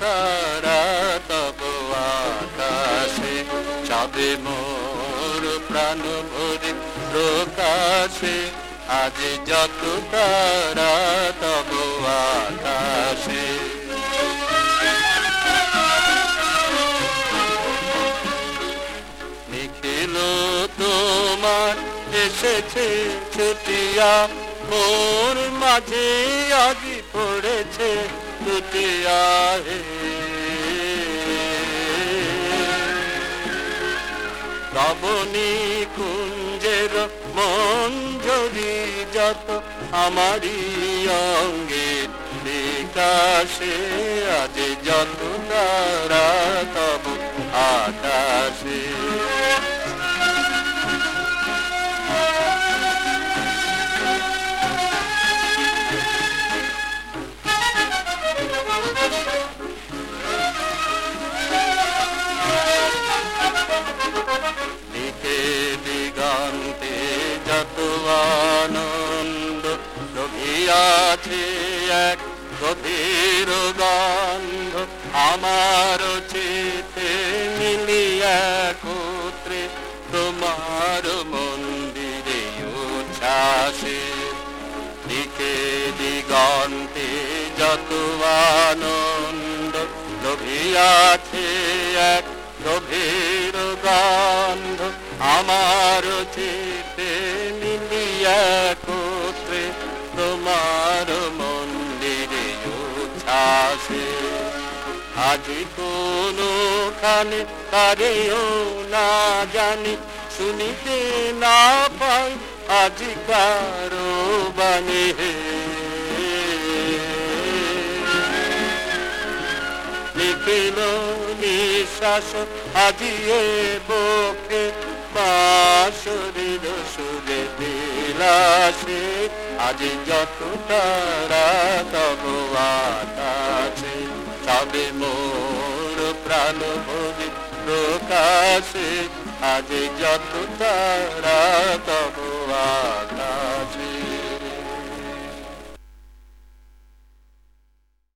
তারা, তব আকাশে চাঁদে মোর প্রাণ ভরে প্রকাশে। আজ যত তারা, তব আকাশে। নিখিল, তোমার এসেছে ছুটিয়া মোর মাঝে আজ পড়েছে। শ্রাবণী কুঞ্জের মঞ্জরি যত আমারই অঙ্গে বিকাশে আজ যত তারা তব আকাশে। রঘিয়াছে এক গভীর গন্ধ, আমার চিতে মিলি একত্রে তোমার মন্দিরে উচ্ছ্বাসে। দিকে দিগন্তে যত আনন্দ, লোভিয়াছে এক গভীর গন্ধ, আমার চিতে মিলিয়া কোত্রে আজ কোনো খানে তারেও না জানি, শুনিতে না পাই আজ কারও বাণী। হে নিখিল নিঃশ্বাস আজিয়ে বকে, মা শরীর সুরে বিলাসে, আজ যত তারা তব আকাশে সবে প্রাণ ভরি প্রকাশে আজ যত তারা তব